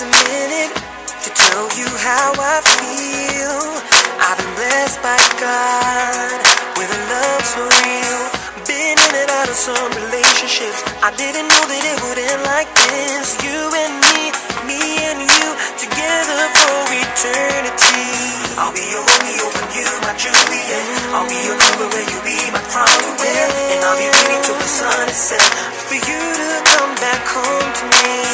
a minute to tell you how I feel. I've been blessed by God with a love so real. Been in and out of some relationships. I didn't know that it would end like this. You and me, me and you, together for eternity. I'll be your Romeo and you my Juliet. I'll be your lover and you be my crown. And I'll be waiting till the sun is set for you to come back home to me.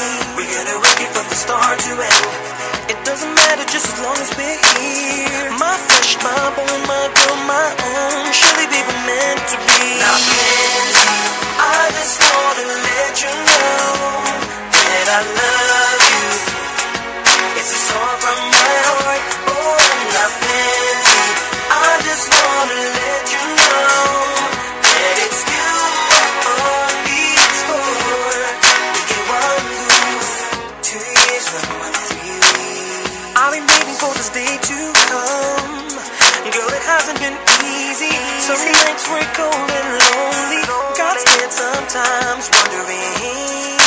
The start to end. It doesn't matter just as long as we're here. My flesh, my bone, my girl, my own. Surely we were meant to be. Now, Lindsay, I just wanna let you know that I love day to come. Girl, it hasn't been easy. Some nights were cold and lonely. Got scared sometimes, wondering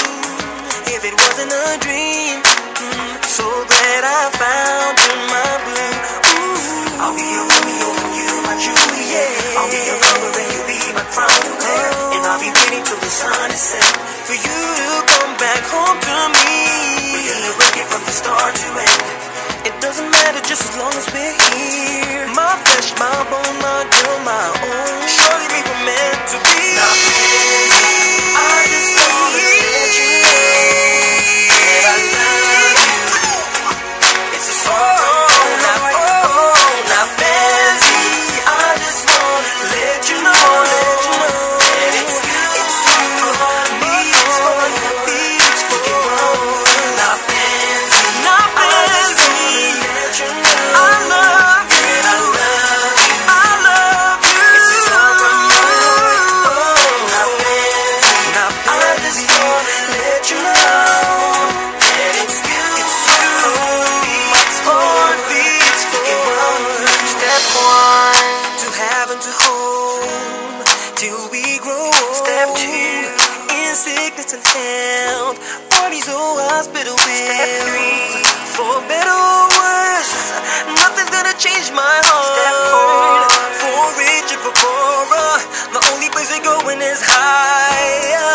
if it wasn't a dream. Mm, so glad I found you, my blue. Ooh. I'll be your Romeo and you my Juliet. I'll be your lover and you be my crown wear. And I'll be waiting till the sun is set for you to come back home to me. Just as long as we're here. My flesh, my bone, my girl, my home till we grow old. Step two. In sickness and health, parties or hospital bills. Step three. For better or worse, nothing's gonna change my heart. Step four. For richer, for poorer, the only place we're going is higher.